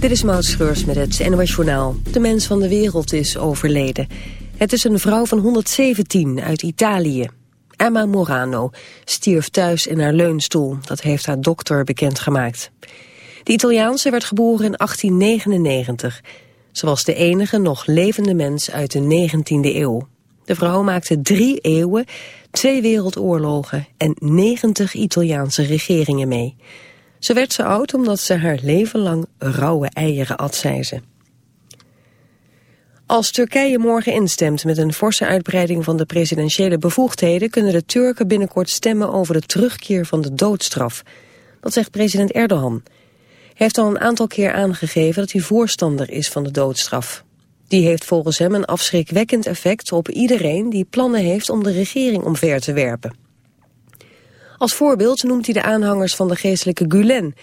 Dit is Maud Schreurs met het NOS Journaal. De mens van de wereld is overleden. Het is een vrouw van 117 uit Italië. Emma Morano stierf thuis in haar leunstoel. Dat heeft haar dokter bekendgemaakt. De Italiaanse werd geboren in 1899. Ze was de enige nog levende mens uit de 19e eeuw. De vrouw maakte drie eeuwen, twee wereldoorlogen en 90 Italiaanse regeringen mee. Ze werd zo oud omdat ze haar leven lang rauwe eieren at, zei ze. Als Turkije morgen instemt met een forse uitbreiding van de presidentiële bevoegdheden... kunnen de Turken binnenkort stemmen over de terugkeer van de doodstraf. Dat zegt president Erdogan. Hij heeft al een aantal keer aangegeven dat hij voorstander is van de doodstraf. Die heeft volgens hem een afschrikwekkend effect op iedereen die plannen heeft om de regering omver te werpen. Als voorbeeld noemt hij de aanhangers van de geestelijke Gulen...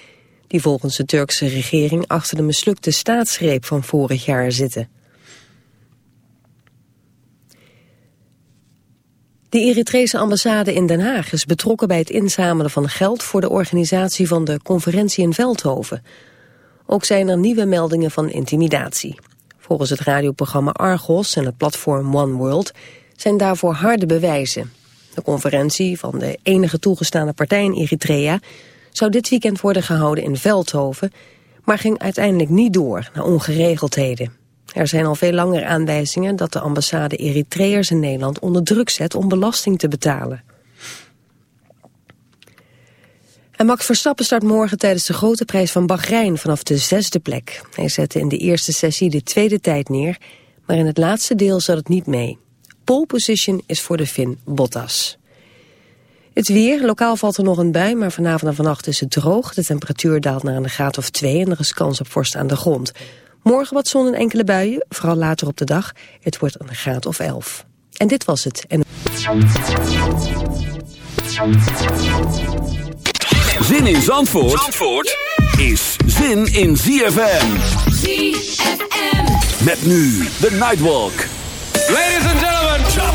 die volgens de Turkse regering achter de mislukte staatsgreep van vorig jaar zitten. De Eritrese ambassade in Den Haag is betrokken bij het inzamelen van geld voor de organisatie van de conferentie in Veldhoven. Ook zijn er nieuwe meldingen van intimidatie. Volgens het radioprogramma Argos en het platform One World zijn daarvoor harde bewijzen. De conferentie van de enige toegestane partij in Eritrea zou dit weekend worden gehouden in Veldhoven, maar ging uiteindelijk niet door na ongeregeldheden. Er zijn al veel langer aanwijzingen dat de ambassade Eritreërs in Nederland onder druk zet om belasting te betalen. En Max Verstappen start morgen tijdens de grote prijs van Bahrein vanaf de zesde plek. Hij zette in de eerste sessie de tweede tijd neer, maar in het laatste deel zat het niet mee. Pole position is voor de Fin Bottas. Het weer, lokaal valt er nog een bui, maar vanavond en vannacht is het droog. De temperatuur daalt naar een graad of twee en er is kans op vorst aan de grond. Morgen wat zon en enkele buien, vooral later op de dag. Het wordt een graad of elf. En dit was het. En... Zin in Zandvoort, Zandvoort is zin in ZFM. ZFM. Met nu de Nightwalk. Ladies and gentlemen.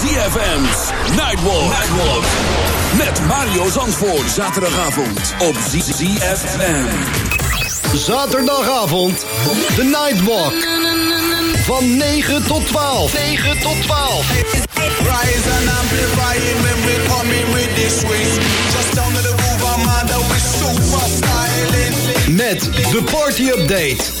ZFM's Nightwalk. Nightwalk. Met Mario Zandvoort. Zaterdagavond op ZFM. Zaterdagavond. De Nightwalk. Van 9 tot 12. 9 tot 12. Rise and amplifying when we come in with this swing. Just down to the groove, I'm under with super styling. Met de party update.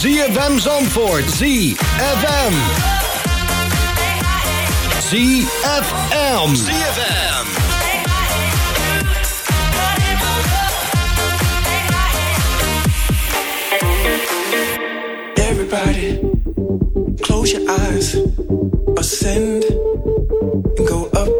ZFM Zandvoort. ZFM. ZFM. ZFM. Everybody, close your eyes, ascend, and go up.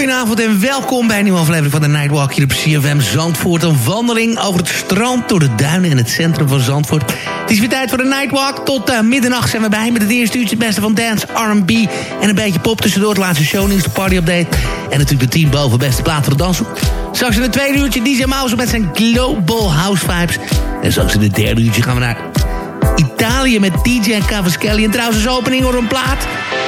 Goedenavond en welkom bij een nieuwe aflevering van de Nightwalk hier op CFM Zandvoort. Een wandeling over het strand door de duinen in het centrum van Zandvoort. Het is weer tijd voor de Nightwalk. Tot uh, middernacht zijn we bij met het eerste uurtje het beste van dance, R&B... en een beetje pop tussendoor het laatste shownieuws, de party update... en natuurlijk de team boven beste plaat voor de danshoek. Straks in het tweede uurtje DJ Mouse met zijn Global House Vibes. En straks in het derde uurtje gaan we naar Italië met DJ Cavaschelli. En trouwens als opening door een plaat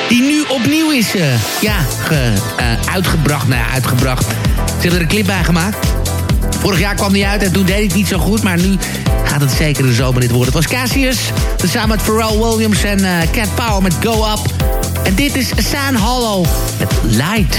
die nu opnieuw is eh, ja, eh, uitgebracht. Nou ja, uitgebracht. Ze hebben er een clip bij gemaakt. Vorig jaar kwam die uit en toen deed ik het niet zo goed. Maar nu gaat het zeker een zomerhit worden. Het was Cassius, samen met Pharrell Williams en eh, Cat Power met Go Up. En dit is San Hollow met Light.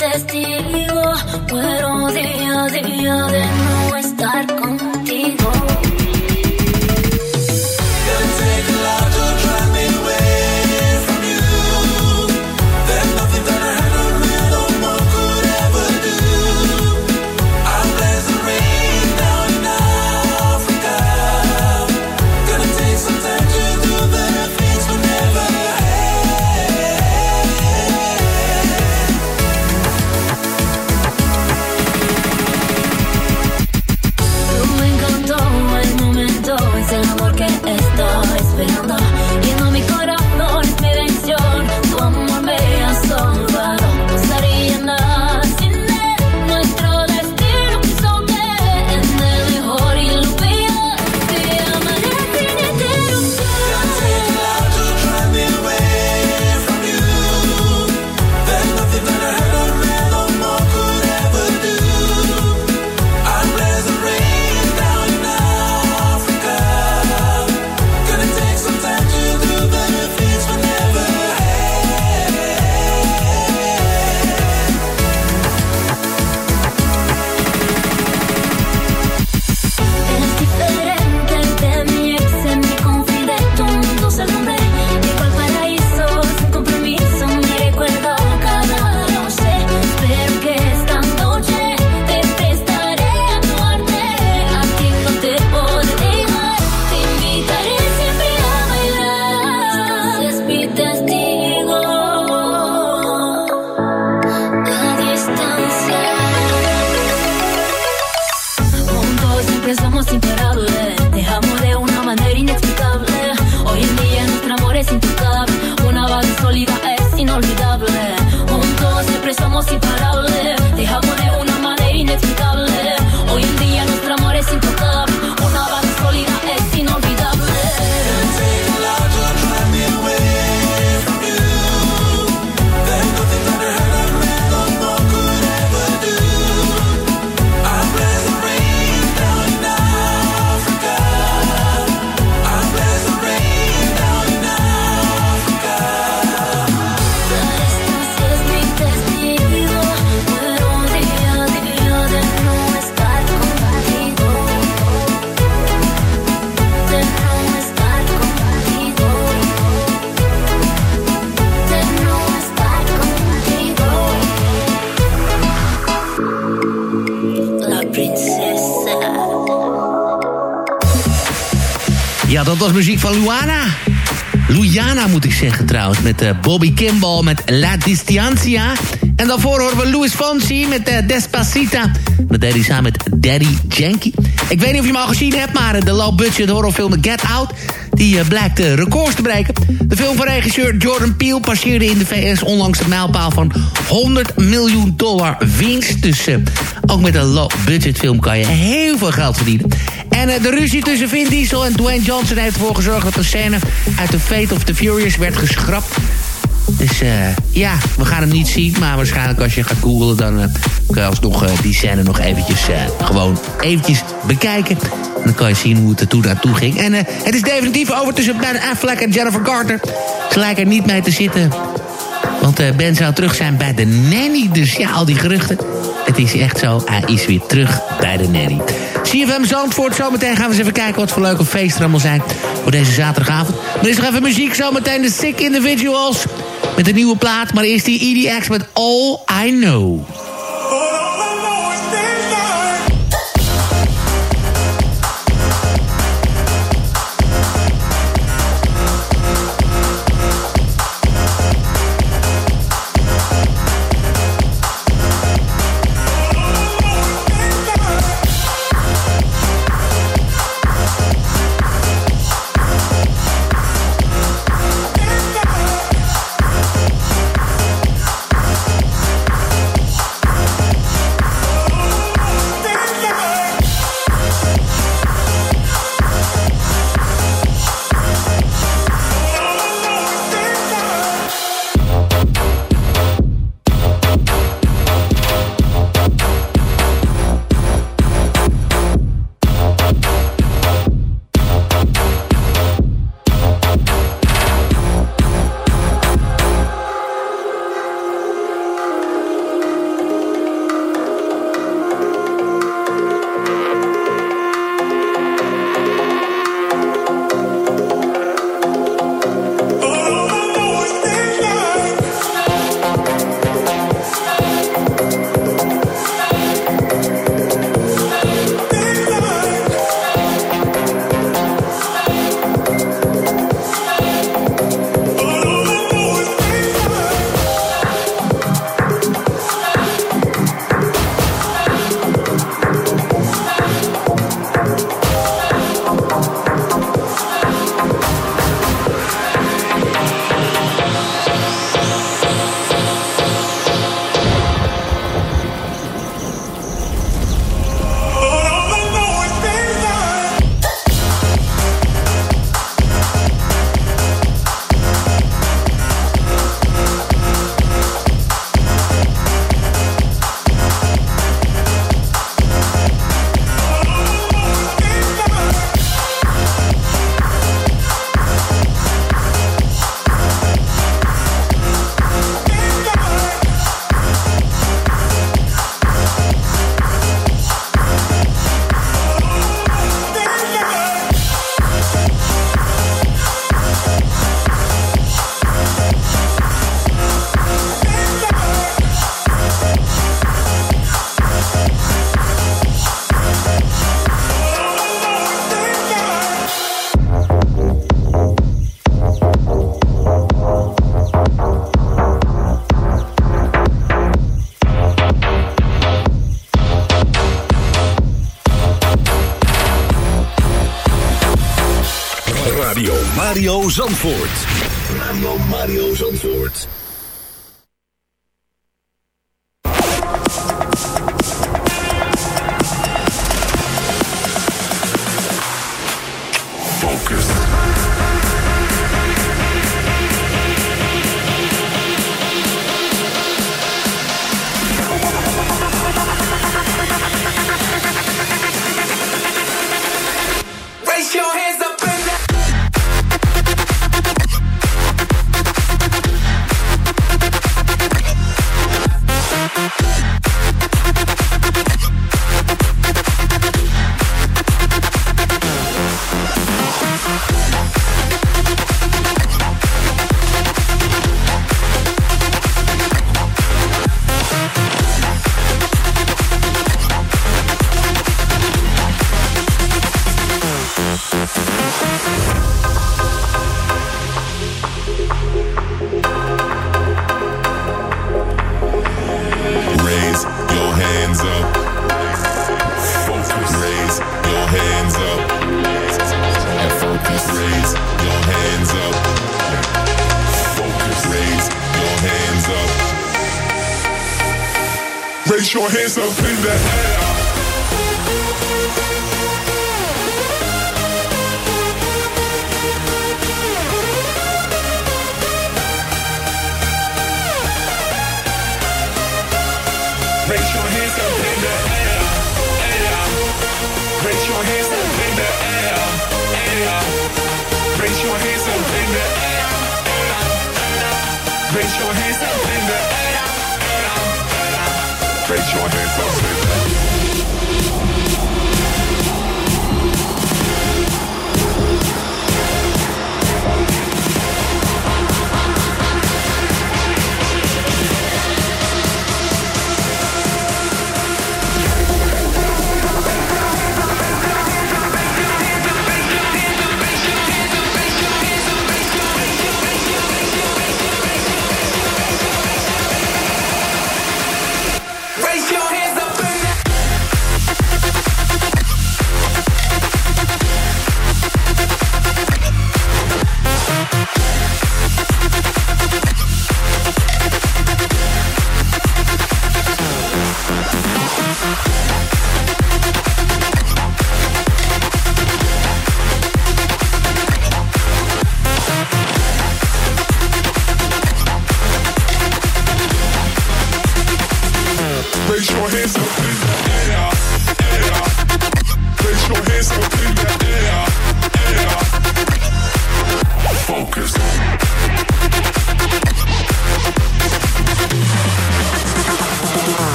testigo. Muero día a día de no estar contigo. que somos imparables. Dat was muziek van Luana. Luyana moet ik zeggen trouwens, met eh, Bobby Kimball met La Distancia. En daarvoor horen we Louis Fonsi met eh, Despacita. Dat deed hij samen met Daddy Yankee. Ik weet niet of je hem al gezien hebt, maar eh, de low-budget horrorfilm Get Out... die blijkt records te breken. De film van regisseur Jordan Peele passeerde in de VS onlangs de mijlpaal van 100 miljoen dollar winst. Dus ook met een low-budget film kan je heel veel geld verdienen. En eh, de ruzie tussen Vin Diesel en Dwayne Johnson heeft ervoor gezorgd... dat de scène uit The Fate of the Furious werd geschrapt. Dus eh, ja, we gaan hem niet zien. Maar waarschijnlijk als je gaat googlen... dan eh, kun je alsnog eh, die scène nog eventjes gewoon eventjes bekijken. En dan kan je zien hoe het er toen naartoe ging. En het is definitief over tussen Ben Affleck en Jennifer Garner. Ze lijken er niet mee te zitten. Want Ben zou terug zijn bij de nanny. Dus ja, al die geruchten. Het is echt zo, hij is weer terug bij de nanny. CFM Zandvoort, zometeen gaan we eens even kijken... wat voor leuke feesten er allemaal zijn voor deze zaterdagavond. Maar eerst nog even muziek, zometeen de Sick Individuals... met een nieuwe plaat, maar eerst die EDX met All I Know. Zandvoort.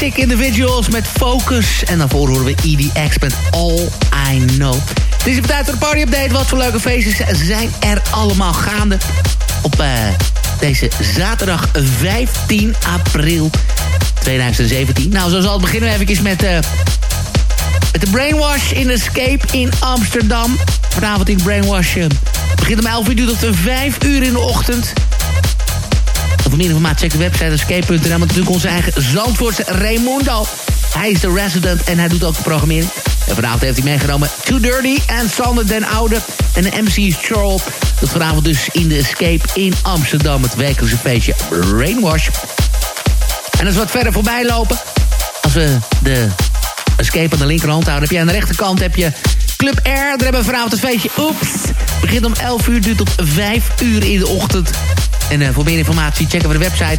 Sick Individuals met Focus. En daarvoor horen we EDX met All I Know. Het is tijd voor de party update. Wat voor leuke feestjes zijn er allemaal gaande op uh, deze zaterdag 15 april 2017. Nou, zo zal het beginnen we even met, uh, met de Brainwash in Escape in Amsterdam. Vanavond in Brainwash uh, begint om 11 uur, tot 5 uur in de ochtend voor meer informatie check de website escape.nl. Maar natuurlijk onze eigen Zandvoortse Raimundo. Hij is de resident en hij doet ook de programmering. En vanavond heeft hij meegenomen Too Dirty en Sander den Oude. En de MC is Charles. Dat vanavond dus in de Escape in Amsterdam. Het wekelijkse feestje Rainwash. En als we wat verder voorbij lopen... Als we de Escape aan de linkerhand houden... heb je aan de rechterkant heb je Club Air. Daar hebben we vanavond het feestje Oeps. Begint om 11 uur, duurt tot 5 uur in de ochtend. En uh, voor meer informatie checken we de website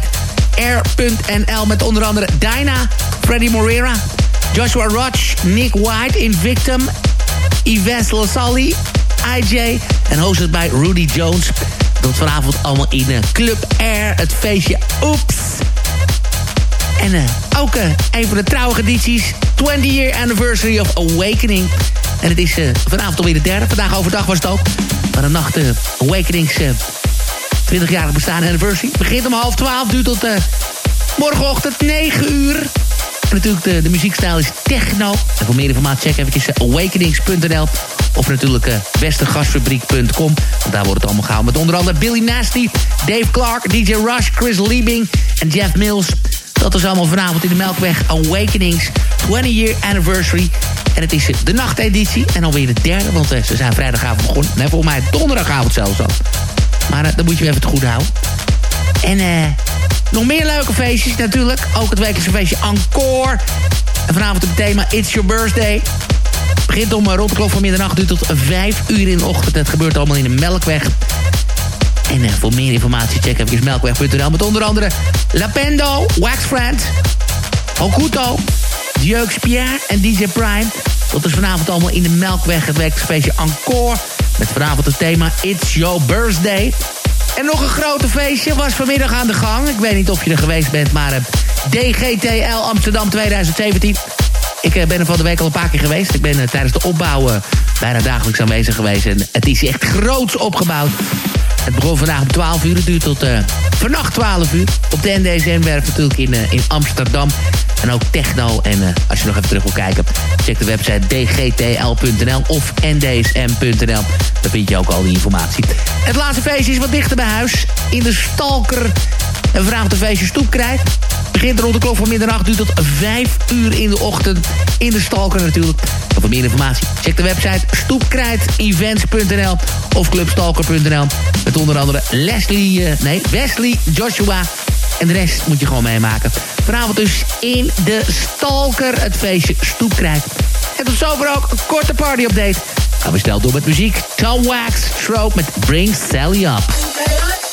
air.nl met onder andere Dinah, Freddie Moreira, Joshua Roach, Nick White, Invictum, Yves Lasalli, IJ en hosted bij Rudy Jones. Dat vanavond allemaal in uh, Club Air, het feestje Oeps. En uh, ook een van de trouwige edities, 20 year anniversary of Awakening. En het is vanavond alweer de derde. Vandaag overdag was het ook. Maar de nacht Awakenings 20-jarig bestaan anniversary. Begint om half 12, duurt tot uh, morgenochtend 9 uur. En natuurlijk de, de muziekstijl is techno. En voor meer informatie check even awakenings.nl. Of natuurlijk uh. Want daar wordt het allemaal gehaald. Met onder andere Billy Nasty, Dave Clark, DJ Rush, Chris Liebing en Jeff Mills. Dat is allemaal vanavond in de Melkweg Awakenings 20 year anniversary. En het is de nachteditie en alweer de derde, want ze zijn vrijdagavond begonnen. Nee, volgens mij donderdagavond zelfs al. Maar uh, dan moet je even het goed houden. En eh, nog meer leuke feestjes natuurlijk. Ook het wekelijkse feestje Encore. En vanavond het thema It's Your Birthday. Begint om rond de van middernacht uur tot 5 uur in de ochtend. Het gebeurt allemaal in de Melkweg. En uh, voor meer informatie check even melkweg.nl. Met onder andere Lapendo, Wax Friend, Hokuto, Jeux Pierre en DJ Prime. Dat is vanavond allemaal in de Melkweg. Het wekelijkse Encore. Met vanavond het thema It's Your Birthday. En nog een grote feestje was vanmiddag aan de gang. Ik weet niet of je er geweest bent, maar uh, DGTL Amsterdam 2017. Ik uh, ben er van de week al een paar keer geweest. Ik ben uh, tijdens de opbouw bijna dagelijks aanwezig geweest. En het is echt groots opgebouwd. Het begon vandaag om 12 uur. Het duurt tot vannacht 12 uur. Op de NDSM-werf natuurlijk in, in Amsterdam. En ook techno. En uh, als je nog even terug wil kijken, check de website dgtl.nl of ndsm.nl. Daar vind je ook al die informatie. Het laatste feestje is wat dichter bij huis. In de Stalker. En vanavond een feestje stoepkrijt. Begint rond de klok van middernacht, duurt tot 5 uur in de ochtend. In de Stalker natuurlijk. En voor meer informatie, check de website stoepkrijtevents.nl of clubstalker.nl. Met onder andere Leslie, uh, nee, Wesley, Joshua en de rest moet je gewoon meemaken. Vanavond dus in de Stalker het feestje Stoepkrijt. En tot zover ook een korte party-update. Gaan we snel door met muziek. Tom Wax, Stroke met Bring Sally Up.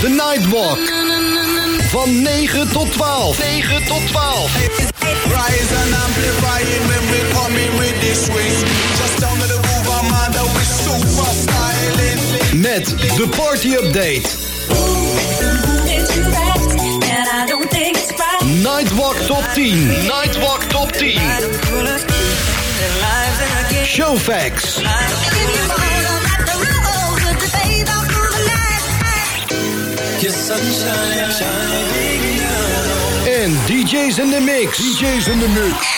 De Nightwalk. Van 9 tot 12. 9 tot 12. Rise and amplifying when we coming with this swing. Just down to the groove, I'm on the we super styling. Met de party update. Nightwalk top 10. Nightwalk top 10. Showfax. En DJ's in the mix. DJ's in the mix.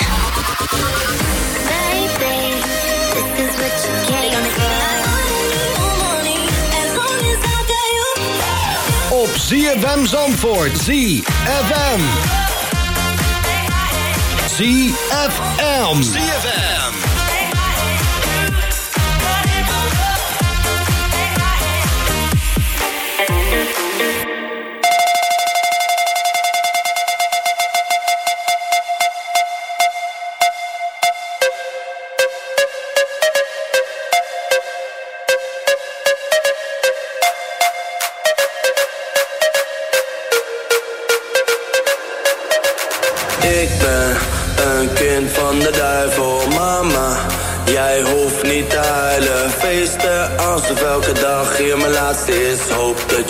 Op Zandvoort. ZFM. ZFM. ZFM.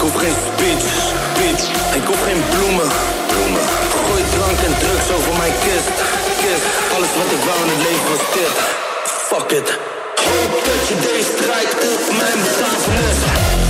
Ik hoef geen speech, speech. Ik hoef geen bloemen, bloemen. Gooi drank en drugs over mijn kist, kist. Alles wat ik wou in het leven was dit. Fuck it. Hoop dat je deze draait op mijn begrafenis.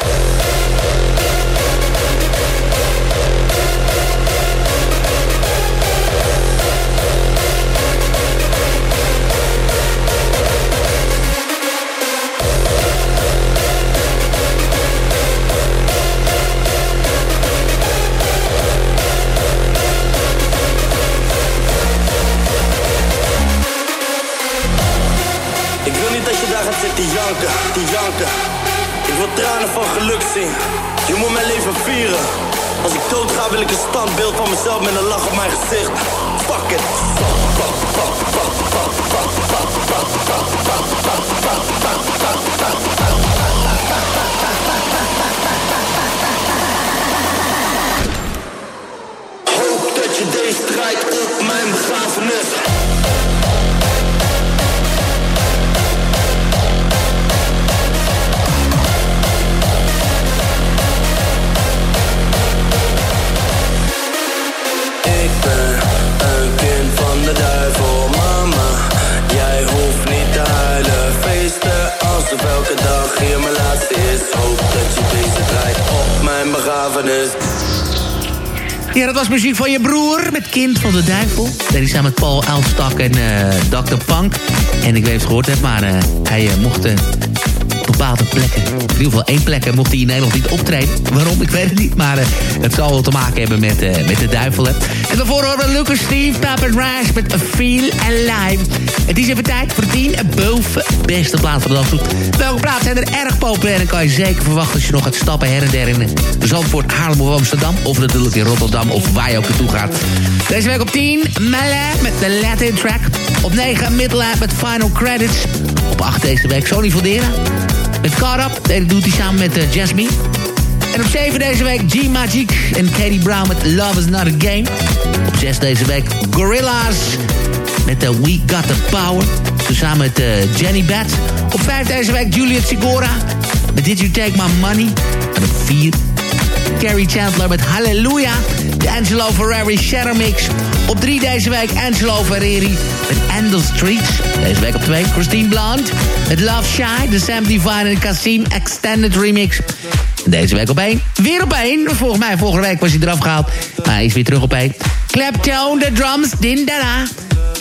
Janken, te janken. Ik wil tranen van geluk zien. Je moet mijn leven vieren. Als ik dood ga, wil ik een standbeeld van mezelf met een lach op mijn gezicht. Fuck it. Hoop muziek van je broer met Kind van de Duivel. Dat is samen met Paul Elstak en uh, Dr. Punk. En ik weet het gehoord heb, maar uh, hij uh, mocht bepaalde plekken. In ieder geval één plek mocht hij in Nederland niet optreden. Waarom? Ik weet het niet. Maar uh, het zal wel te maken hebben met, met de duivel. Hè. En daarvoor horen we Lucas Steve, Papa Rash met Feel Alive. Het is even tijd voor 10 boven beste plaats van de dag. Welke plaatsen zijn er erg populair en kan je zeker verwachten als je nog gaat stappen her en der in Zandvoort, Haarlem of Amsterdam. Of natuurlijk in Rotterdam of waar je ook naartoe gaat. Deze week op 10 Melle met de Latin track. Op 9 Midlab met Final Credits. Op 8 deze week Sony Voldera met Up. Dat doet hij samen met uh, Jasmine. En op 7 deze week G-Magic en Katie Brown met Love is Not a Game. Op 6 deze week Gorilla's met uh, We Got the Power. Samen met uh, Jenny Bat. Op 5 deze week Juliet Sigora met Did You Take My Money. En op 4 Carrie Chandler met Hallelujah. De Angelo Ferrari Shadow Mix. Op 3 deze week Angelo Ferreri met Endel Streets. Deze week op 2 Christine Blunt met Love Shy. De Sam Divine en Cassim Extended Remix. En deze week op 1. Weer op 1. Volgens mij vorige week was hij eraf gehaald. Maar hij is weer terug op 1. Claptone, de drums, din dada.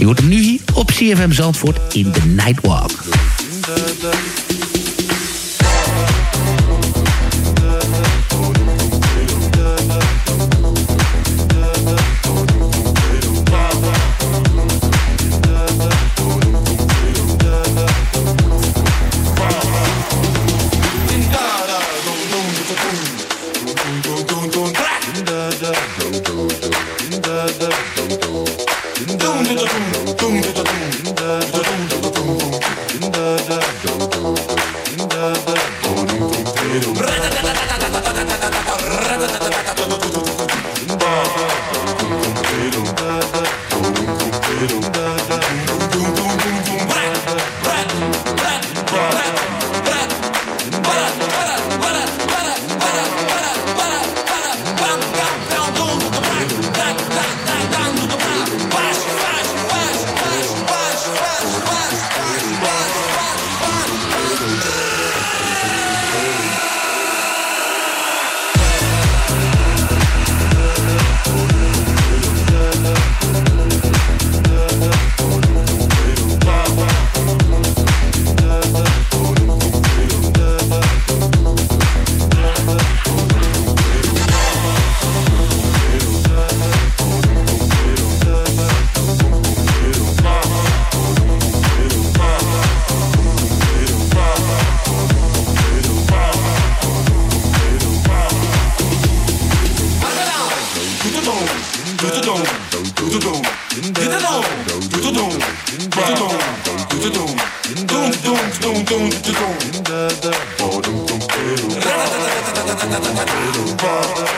Je hoort hem nu hier op CFM Zandvoort in The Nightwalk. na na na na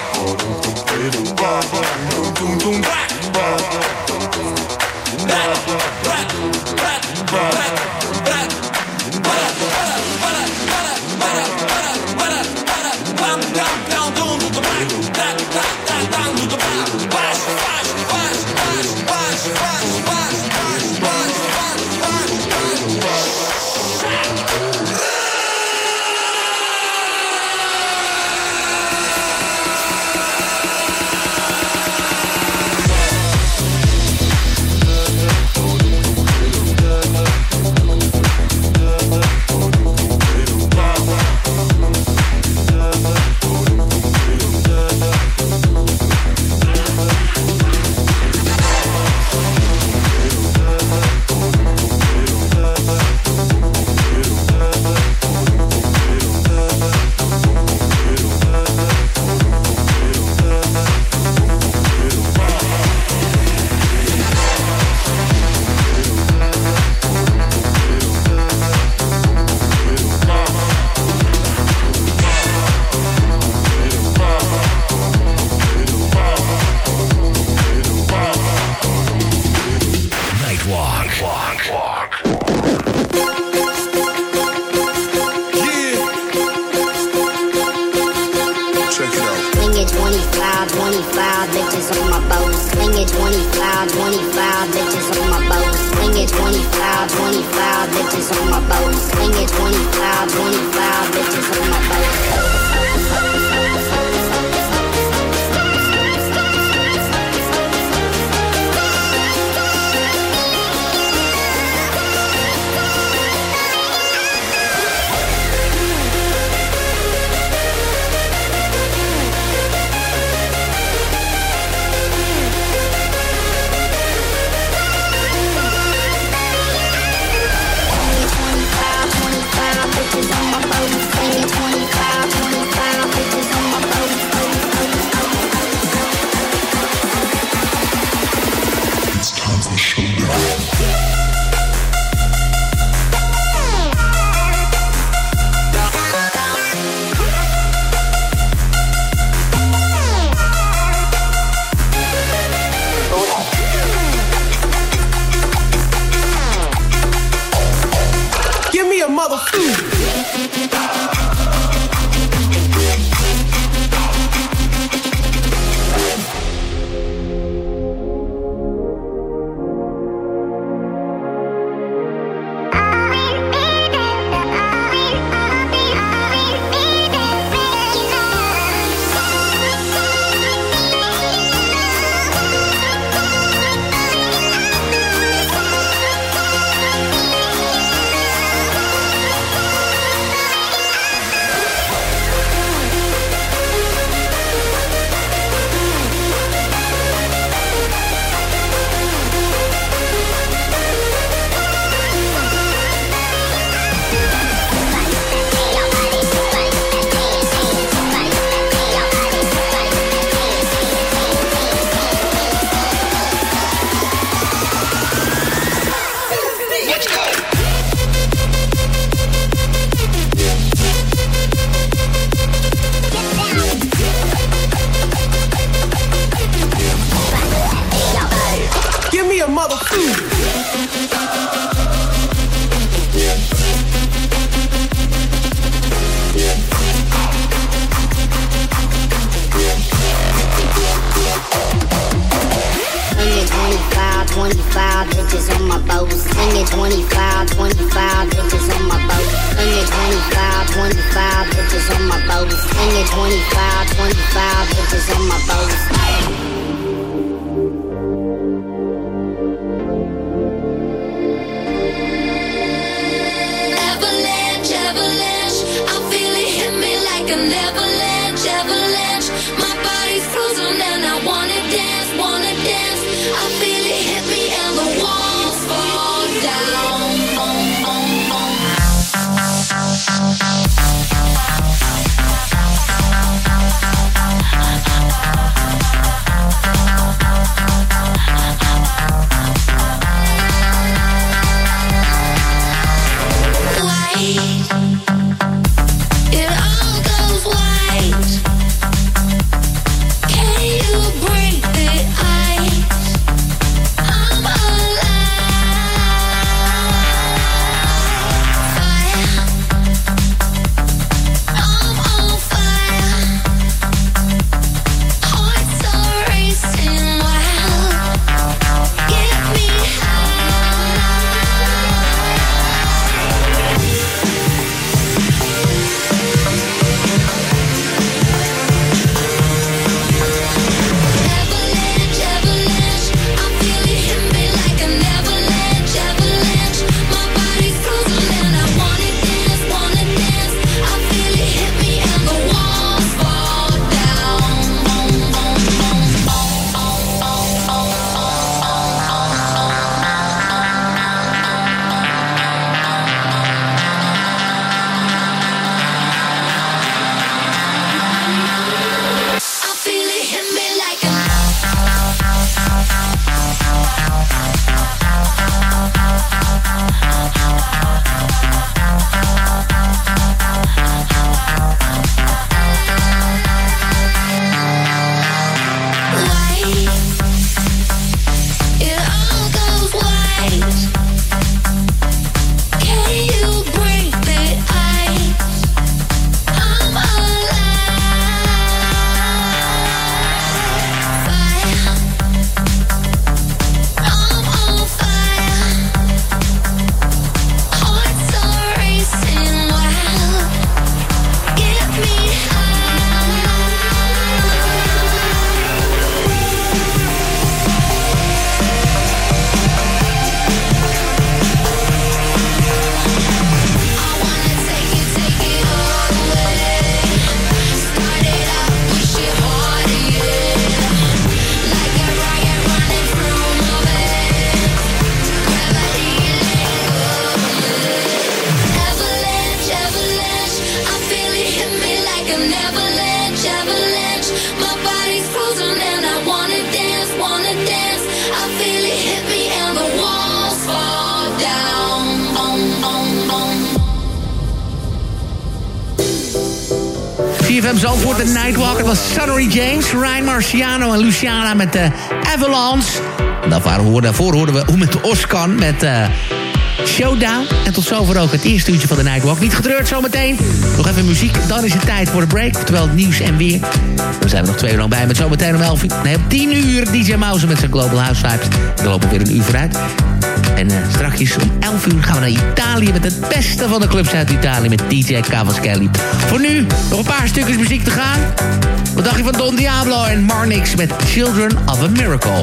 CFM Zandvoort, de Nightwalk. Het was Sonnery James, Ryan Marciano en Luciana met de uh, Avalanche. Daarvoor, daarvoor hoorden we hoe met de met uh, Showdown. En tot zover ook het eerste uurtje van de Nightwalk. Niet getreurd zometeen. Nog even muziek, dan is het tijd voor de break. Terwijl het nieuws en weer. Dan zijn we nog twee uur lang bij met zometeen om 11 uur. Nee, om 10 uur DJ Mouse met zijn Global House Vibes. Dan lopen we weer een uur vooruit. En uh, straks om 11 uur gaan we naar Italië... met het beste van de clubs uit Italië met DJ Cavaschelli. Voor nu nog een paar stukjes muziek te gaan. Wat dacht je van Don Diablo en Marnix met Children of a Miracle?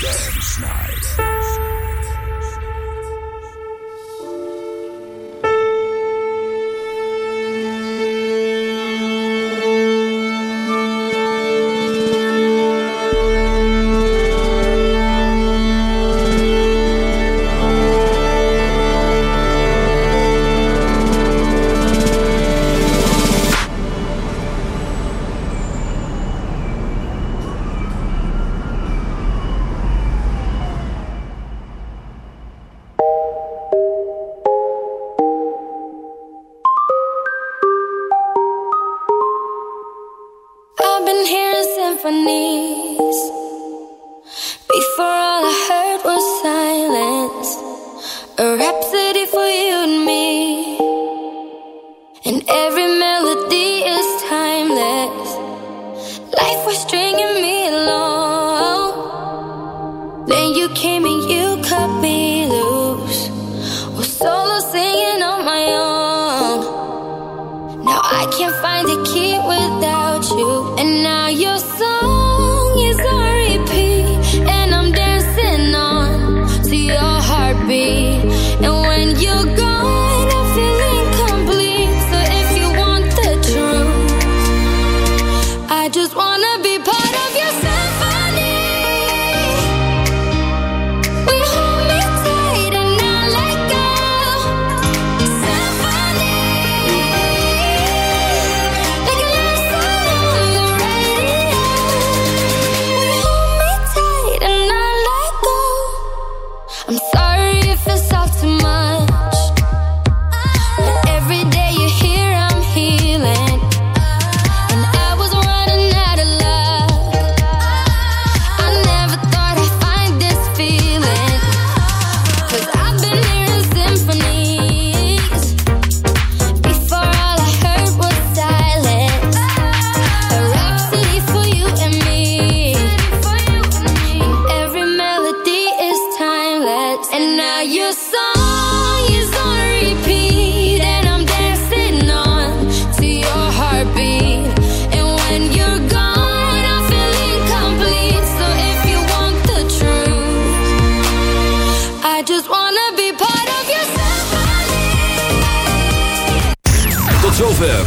you came and you